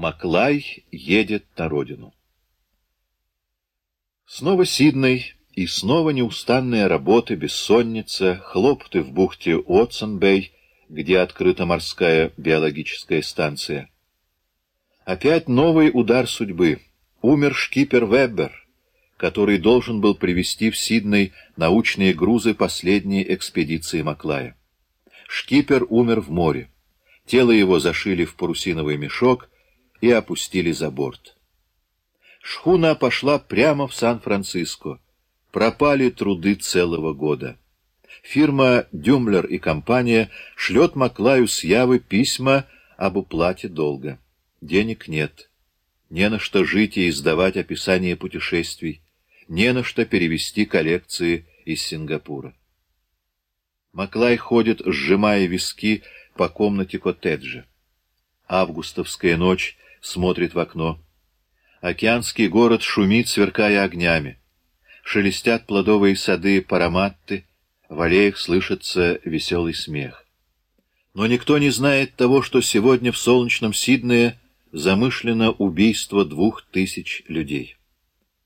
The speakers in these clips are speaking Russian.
Маклай едет на родину. Снова Сидней, и снова неустанная работа, бессонница, хлопоты в бухте Отсонбей, где открыта морская биологическая станция. Опять новый удар судьбы. Умер шкипер Веббер, который должен был привезти в Сидней научные грузы последней экспедиции Маклая. Шкипер умер в море. Тело его зашили в парусиновый мешок и опустили за борт. Шхуна пошла прямо в Сан-Франциско. Пропали труды целого года. Фирма «Дюмлер и компания» шлет Маклаю с Явы письма об уплате долга. Денег нет. Не на что жить и издавать описание путешествий. Не на что перевести коллекции из Сингапура. Маклай ходит, сжимая виски по комнате коттеджа. Августовская ночь смотрит в окно. Океанский город шумит, сверкая огнями. Шелестят плодовые сады параматты, в аллеях слышится веселый смех. Но никто не знает того, что сегодня в солнечном Сиднее замышлено убийство двух тысяч людей.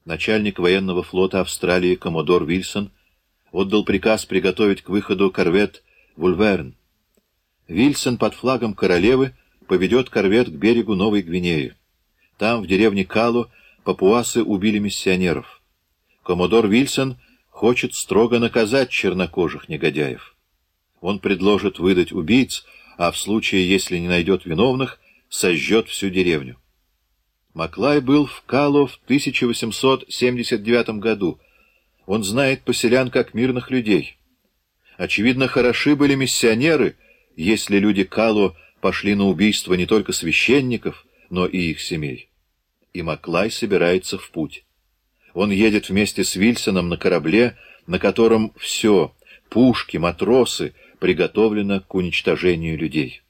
Начальник военного флота Австралии Коммодор Вильсон отдал приказ приготовить к выходу корвет «Вульверн». Вильсон под флагом королевы поведет корвет к берегу Новой Гвинеи. Там, в деревне Калу, папуасы убили миссионеров. Коммодор Вильсон хочет строго наказать чернокожих негодяев. Он предложит выдать убийц, а в случае, если не найдет виновных, сожжет всю деревню. Маклай был в Калу в 1879 году. Он знает поселян как мирных людей. Очевидно, хороши были миссионеры, если люди Калу пошли на убийство не только священников, но и их семей. И Маклай собирается в путь. Он едет вместе с Вильсоном на корабле, на котором все — пушки, матросы — приготовлено к уничтожению людей.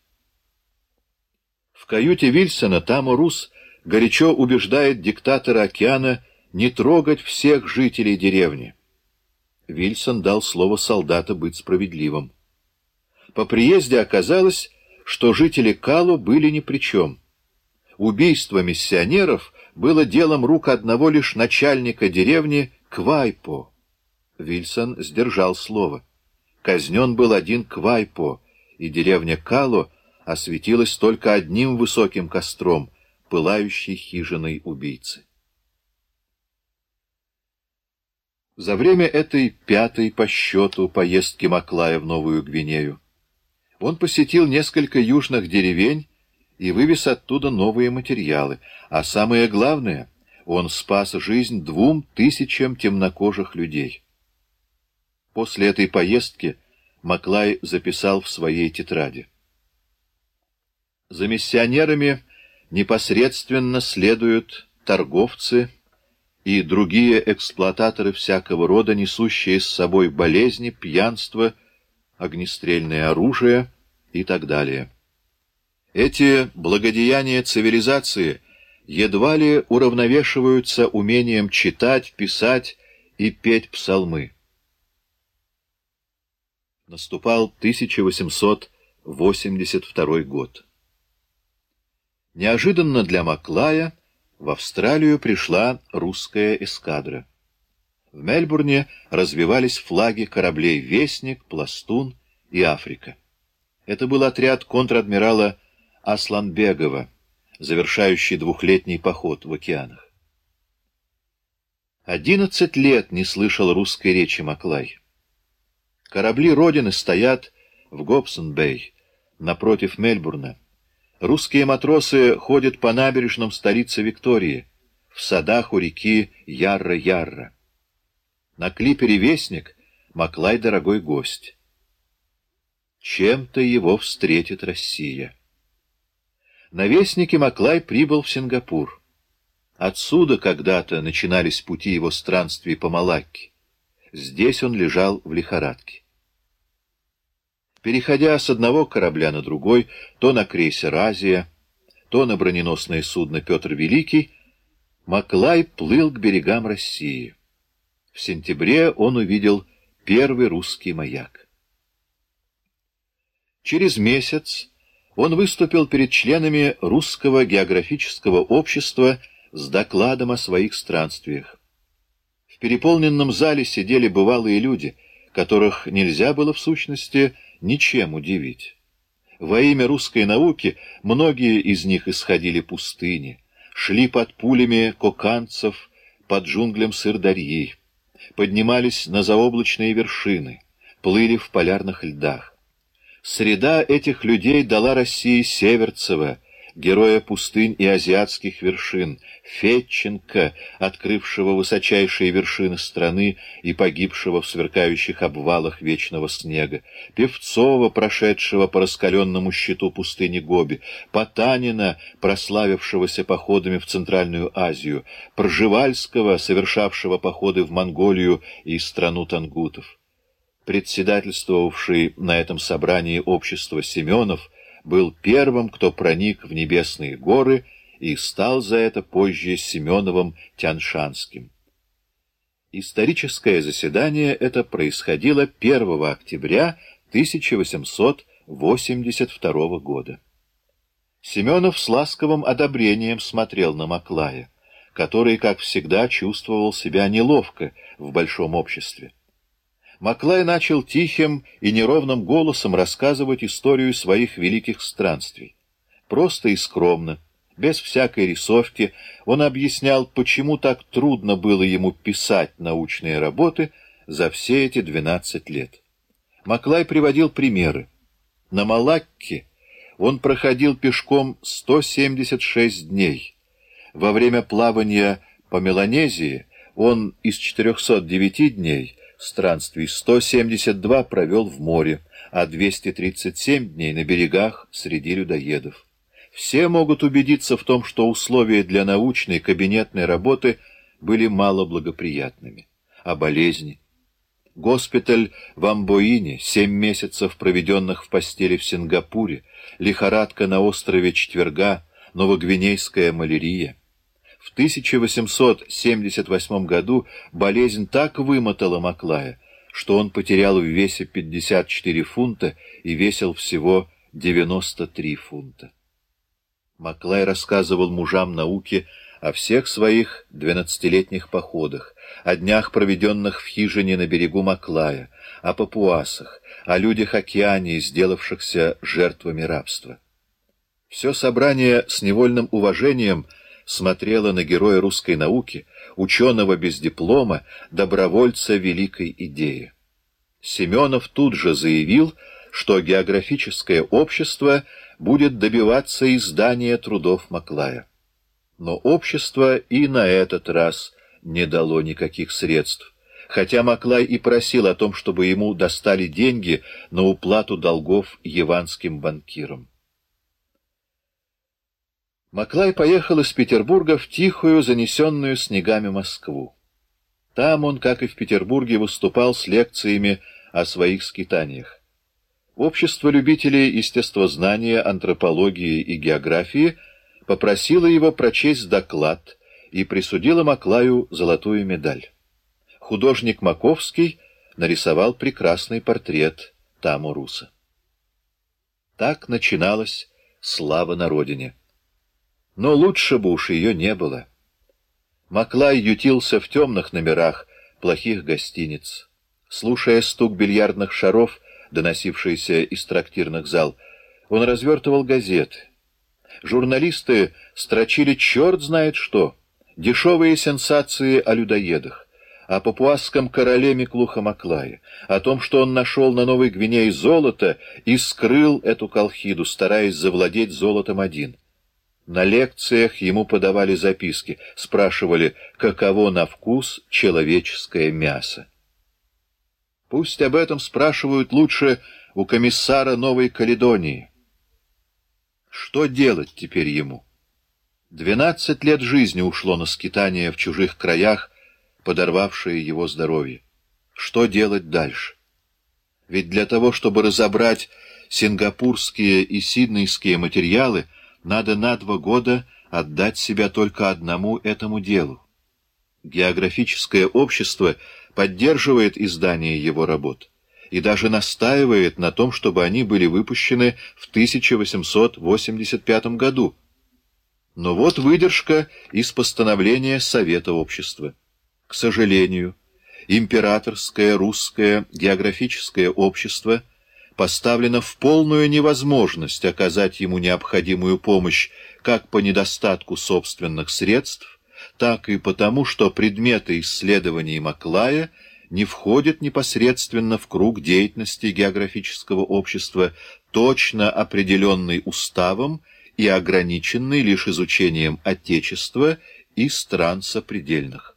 В каюте Вильсона Таму Рус горячо убеждает диктатора океана не трогать всех жителей деревни. Вильсон дал слово солдата быть справедливым. По приезде оказалось, что жители Калу были ни при чем. Убийство миссионеров было делом рук одного лишь начальника деревни Квайпо. Вильсон сдержал слово. Казнен был один Квайпо, и деревня Кало осветилась только одним высоким костром, пылающей хижиной убийцы. За время этой пятой по счету поездки Маклая в Новую Гвинею он посетил несколько южных деревень и вывез оттуда новые материалы, а самое главное, он спас жизнь двум тысячам темнокожих людей. После этой поездки Маклай записал в своей тетради. За миссионерами непосредственно следуют торговцы и другие эксплуататоры всякого рода, несущие с собой болезни, пьянство, огнестрельное оружие и так далее. Эти благодеяния цивилизации едва ли уравновешиваются умением читать, писать и петь псалмы. Наступал 1882 год. Неожиданно для Маклая в Австралию пришла русская эскадра. В Мельбурне развивались флаги кораблей «Вестник», «Пластун» и «Африка». Это был отряд контр-адмирала Асланбегова, завершающий двухлетний поход в океанах. Одиннадцать лет не слышал русской речи Маклай. Корабли Родины стоят в Гобсон-Бэй, напротив Мельбурна. Русские матросы ходят по набережным столицы Виктории, в садах у реки Ярра-Ярра. На клипере «Вестник» Маклай дорогой гость. Чем-то его встретит Россия. На «Вестнике» Маклай прибыл в Сингапур. Отсюда когда-то начинались пути его странствий по Малакке. Здесь он лежал в лихорадке. Переходя с одного корабля на другой, то на крейсер «Азия», то на броненосное судно «Петр Великий», Маклай плыл к берегам России. В сентябре он увидел первый русский маяк. Через месяц он выступил перед членами Русского географического общества с докладом о своих странствиях. В переполненном зале сидели бывалые люди, которых нельзя было в сущности ничем удивить. Во имя русской науки многие из них исходили пустыни, шли под пулями коканцев, под джунглям Сырдарьи, поднимались на заоблачные вершины, плыли в полярных льдах. Среда этих людей дала России Северцева, героя пустынь и азиатских вершин, Фетченко, открывшего высочайшие вершины страны и погибшего в сверкающих обвалах вечного снега, Певцова, прошедшего по раскаленному щиту пустыни Гоби, Потанина, прославившегося походами в Центральную Азию, Пржевальского, совершавшего походы в Монголию и страну тангутов председательствовавший на этом собрании общества Семенов, был первым, кто проник в небесные горы и стал за это позже Семеновым Тяншанским. Историческое заседание это происходило 1 октября 1882 года. Семенов с ласковым одобрением смотрел на Маклая, который, как всегда, чувствовал себя неловко в большом обществе. Маклай начал тихим и неровным голосом рассказывать историю своих великих странствий. Просто и скромно, без всякой рисовки, он объяснял, почему так трудно было ему писать научные работы за все эти 12 лет. Маклай приводил примеры. На Малакке он проходил пешком 176 дней. Во время плавания по Меланезии он из 409 дней странствий 172 провел в море, а 237 дней на берегах среди людоедов. Все могут убедиться в том, что условия для научной кабинетной работы были мало благоприятными. А болезни? Госпиталь в Амбоине, семь месяцев, проведенных в постели в Сингапуре, лихорадка на острове Четверга, новогвинейская малярия — 1878 году болезнь так вымотала Маклая, что он потерял в весе 54 фунта и весил всего 93 фунта. Маклай рассказывал мужам науки о всех своих двенадцатилетних походах, о днях, проведенных в хижине на берегу Маклая, о папуасах, о людях океании, сделавшихся жертвами рабства. Все собрание с невольным уважением — смотрела на героя русской науки, ученого без диплома, добровольца великой идеи. Семенов тут же заявил, что географическое общество будет добиваться издания трудов Маклая. Но общество и на этот раз не дало никаких средств, хотя Маклай и просил о том, чтобы ему достали деньги на уплату долгов яванским банкирам. Маклай поехал из Петербурга в тихую, занесенную снегами Москву. Там он, как и в Петербурге, выступал с лекциями о своих скитаниях. Общество любителей естествознания, антропологии и географии попросило его прочесть доклад и присудило Маклаю золотую медаль. Художник Маковский нарисовал прекрасный портрет Таму Руса. Так начиналась слава на родине. Но лучше бы уж ее не было. Маклай ютился в темных номерах плохих гостиниц. Слушая стук бильярдных шаров, доносившийся из трактирных зал, он развертывал газеты. Журналисты строчили черт знает что, дешевые сенсации о людоедах, о папуасском короле Миклуха Маклае, о том, что он нашел на Новой Гвинее золото и скрыл эту колхиду, стараясь завладеть золотом один — на лекциях ему подавали записки, спрашивали, каково на вкус человеческое мясо. Пусть об этом спрашивают лучше у комиссара Новой Каледонии. Что делать теперь ему? Двенадцать лет жизни ушло на скитание в чужих краях, подорвавшие его здоровье. Что делать дальше? Ведь для того, чтобы разобрать сингапурские и сиднейские материалы, надо на два года отдать себя только одному этому делу. Географическое общество поддерживает издание его работ, и даже настаивает на том, чтобы они были выпущены в 1885 году. Но вот выдержка из постановления Совета общества. К сожалению, императорское русское географическое общество поставлено в полную невозможность оказать ему необходимую помощь как по недостатку собственных средств, так и потому, что предметы исследований Маклая не входят непосредственно в круг деятельности географического общества, точно определенный уставом и ограниченный лишь изучением Отечества и стран сопредельных.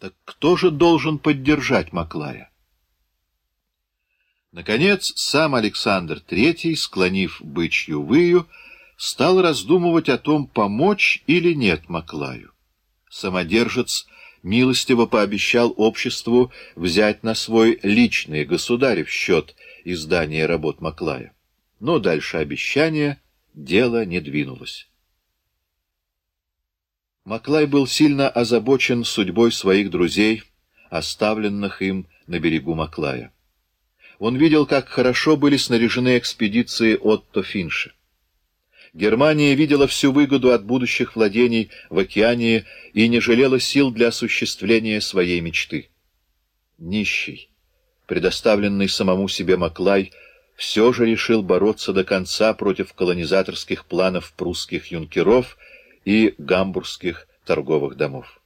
Так кто же должен поддержать Маклая? Наконец, сам Александр III, склонив бычью выю, стал раздумывать о том, помочь или нет Маклаю. Самодержец милостиво пообещал обществу взять на свой личный государев счет издания работ Маклая. Но дальше обещания дело не двинулось. Маклай был сильно озабочен судьбой своих друзей, оставленных им на берегу Маклая. Он видел, как хорошо были снаряжены экспедиции Отто Финша. Германия видела всю выгоду от будущих владений в океане и не жалела сил для осуществления своей мечты. Нищий, предоставленный самому себе Маклай, все же решил бороться до конца против колонизаторских планов прусских юнкеров и гамбургских торговых домов.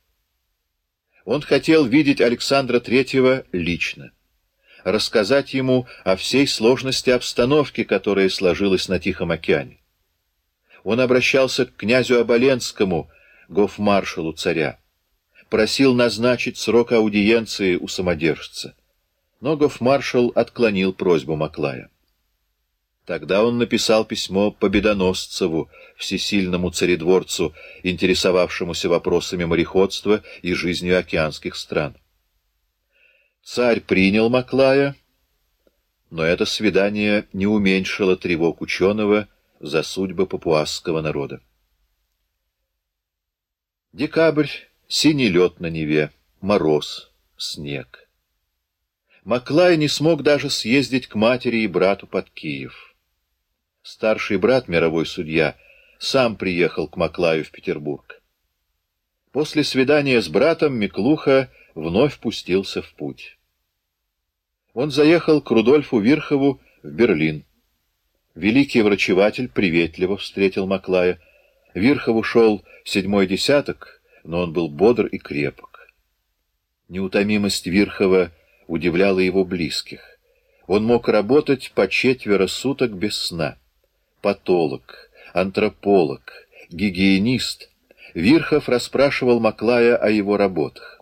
Он хотел видеть Александра Третьего лично, рассказать ему о всей сложности обстановки, которая сложилась на Тихом океане. Он обращался к князю Оболенскому, гофмаршалу царя, просил назначить срок аудиенции у самодержца. Но гофмаршал отклонил просьбу Маклая. Тогда он написал письмо Победоносцеву, всесильному царедворцу, интересовавшемуся вопросами мореходства и жизнью океанских стран. Царь принял Маклая, но это свидание не уменьшило тревог ученого за судьбы папуасского народа. Декабрь, синий лед на Неве, мороз, снег. Маклай не смог даже съездить к матери и брату под Киев. Старший брат, мировой судья, сам приехал к Маклаю в Петербург. После свидания с братом Миклуха вновь пустился в путь. Он заехал к Рудольфу Вирхову в Берлин. Великий врачеватель приветливо встретил Маклая. Вирхов ушел седьмой десяток, но он был бодр и крепок. Неутомимость Вирхова удивляла его близких. Он мог работать по четверо суток без сна патолог, антрополог, гигиенист, Вирхов расспрашивал Маклая о его работах.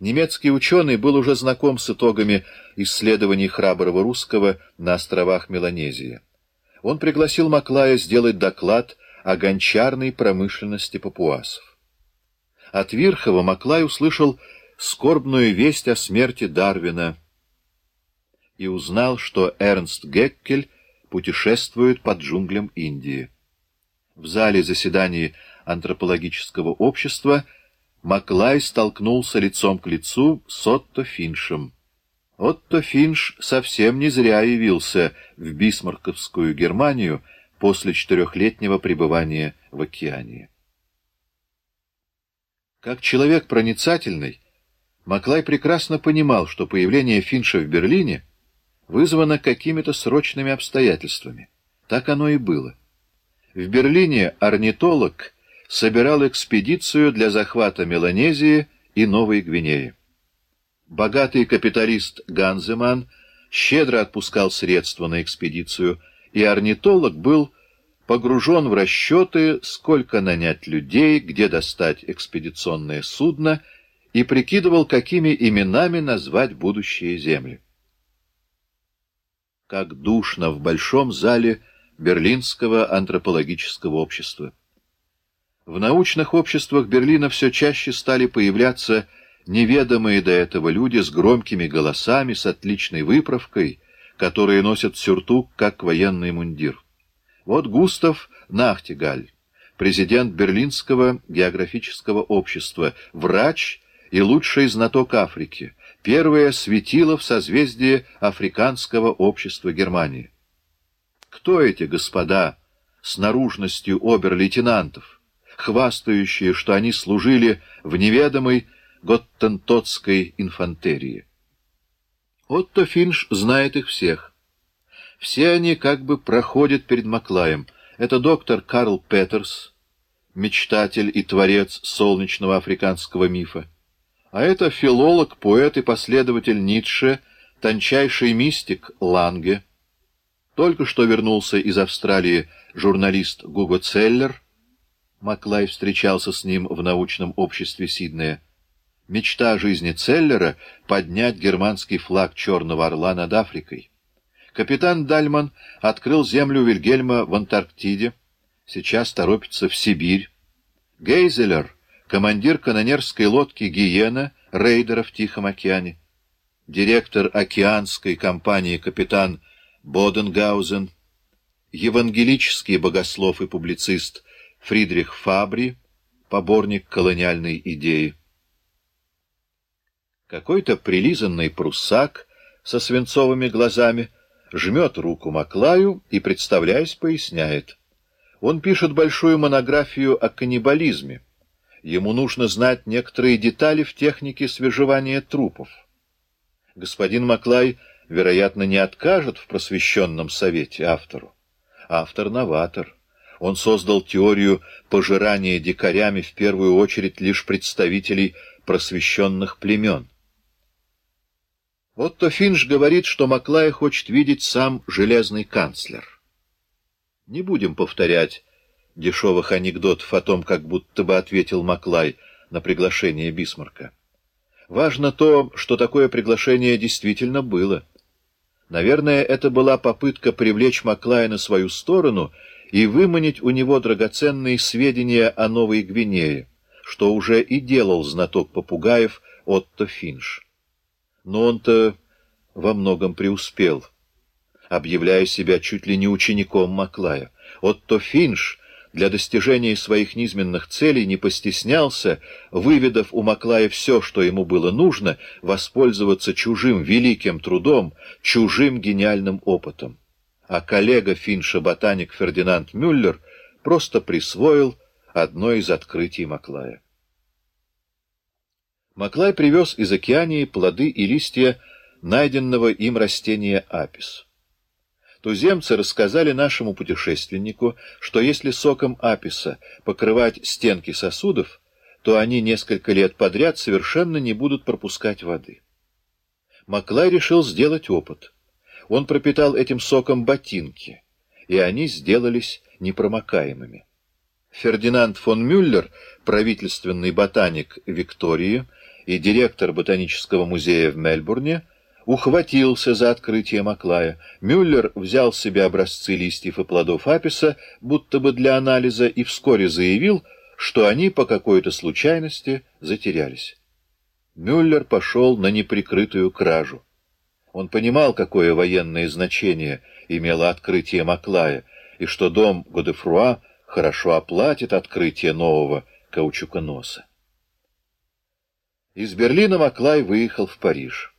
Немецкий ученый был уже знаком с итогами исследований храброго русского на островах Меланезии. Он пригласил Маклая сделать доклад о гончарной промышленности папуасов. От Вирхова Маклай услышал скорбную весть о смерти Дарвина и узнал, что Эрнст Геккель путешествуют по джунглям Индии. В зале заседаний антропологического общества Маклай столкнулся лицом к лицу с Отто Финшем. Отто Финш совсем не зря явился в Бисмарковскую Германию после четырехлетнего пребывания в океане. Как человек проницательный, Маклай прекрасно понимал, что появление Финша в Берлине — вызвано какими-то срочными обстоятельствами. Так оно и было. В Берлине орнитолог собирал экспедицию для захвата Меланезии и Новой Гвинеи. Богатый капиталист Ганземан щедро отпускал средства на экспедицию, и орнитолог был погружен в расчеты, сколько нанять людей, где достать экспедиционное судно, и прикидывал, какими именами назвать будущие земли как душно в большом зале Берлинского антропологического общества. В научных обществах Берлина все чаще стали появляться неведомые до этого люди с громкими голосами, с отличной выправкой, которые носят сюртук, как военный мундир. Вот Густав Нахтигаль, президент Берлинского географического общества, врач и лучший знаток Африки, первое светило в созвездии Африканского общества Германии. Кто эти господа с наружностью обер-лейтенантов, хвастающие, что они служили в неведомой готтентотской инфантерии? Отто Финш знает их всех. Все они как бы проходят перед Маклаем. Это доктор Карл Петерс, мечтатель и творец солнечного африканского мифа. А это филолог, поэт и последователь Ницше, тончайший мистик Ланге. Только что вернулся из Австралии журналист Гуго Целлер. Маклай встречался с ним в научном обществе Сиднея. Мечта жизни Целлера — поднять германский флаг Черного Орла над Африкой. Капитан Дальман открыл землю Вильгельма в Антарктиде, сейчас торопится в Сибирь. Гейзелер — командир канонерской лодки «Гиена», рейдера в Тихом океане. Директор океанской компании капитан Боденгаузен, евангелический богослов и публицист Фридрих Фабри, поборник колониальной идеи. Какой-то прилизанный пруссак со свинцовыми глазами жмет руку Маклаю и, представляясь, поясняет. Он пишет большую монографию о каннибализме. Ему нужно знать некоторые детали в технике свежевания трупов. Господин Маклай, вероятно, не откажет в просвещенном совете автору. Автор — новатор. Он создал теорию пожирания дикарями в первую очередь лишь представителей просвещенных племен. Отто Финш говорит, что Маклая хочет видеть сам железный канцлер. Не будем повторять дешевых анекдотов о том, как будто бы ответил Маклай на приглашение Бисмарка. Важно то, что такое приглашение действительно было. Наверное, это была попытка привлечь Маклая на свою сторону и выманить у него драгоценные сведения о Новой Гвинее, что уже и делал знаток попугаев Отто Финш. Но он-то во многом преуспел, объявляя себя чуть ли не учеником Маклая. Отто Финш для достижения своих низменных целей не постеснялся, выведав у Маклая все, что ему было нужно, воспользоваться чужим великим трудом, чужим гениальным опытом. А коллега Финша, ботаник Фердинанд Мюллер, просто присвоил одно из открытий Маклая. Маклай привез из океании плоды и листья найденного им растения апис. Туземцы рассказали нашему путешественнику, что если соком аписа покрывать стенки сосудов, то они несколько лет подряд совершенно не будут пропускать воды. Маклай решил сделать опыт. Он пропитал этим соком ботинки, и они сделались непромокаемыми. Фердинанд фон Мюллер, правительственный ботаник Виктории, и директор ботанического музея в Мельбурне ухватился за открытие Маклая. Мюллер взял себе образцы листьев и плодов аписа, будто бы для анализа, и вскоре заявил, что они по какой-то случайности затерялись. Мюллер пошел на неприкрытую кражу. Он понимал, какое военное значение имело открытие Маклая, и что дом Годефруа хорошо оплатит открытие нового каучуконоса. Из Берлина Маклай выехал в Париж.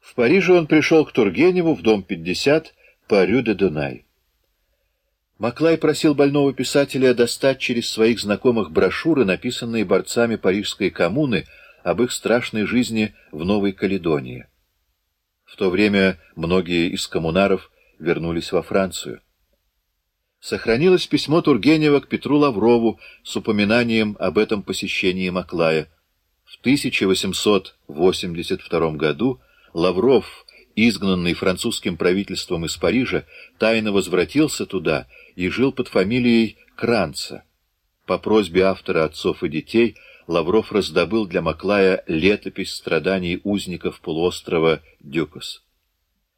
В Париже он пришел к Тургеневу в дом 50 по Рю-де-Дунай. Маклай просил больного писателя достать через своих знакомых брошюры, написанные борцами Парижской коммуны об их страшной жизни в Новой Каледонии. В то время многие из коммунаров вернулись во Францию. Сохранилось письмо Тургенева к Петру Лаврову с упоминанием об этом посещении Маклая. В 1882 году Лавров, изгнанный французским правительством из Парижа, тайно возвратился туда и жил под фамилией Кранца. По просьбе автора отцов и детей Лавров раздобыл для Маклая летопись страданий узников полуострова Дюкос.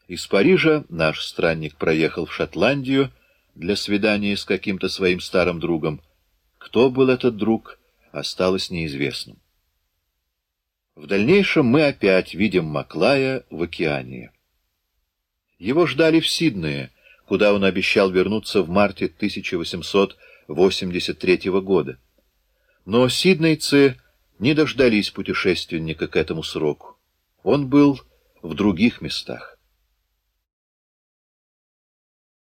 Из Парижа наш странник проехал в Шотландию для свидания с каким-то своим старым другом. Кто был этот друг, осталось неизвестным. В дальнейшем мы опять видим Маклая в океане. Его ждали в Сиднее, куда он обещал вернуться в марте 1883 года. Но сиднейцы не дождались путешественника к этому сроку. Он был в других местах.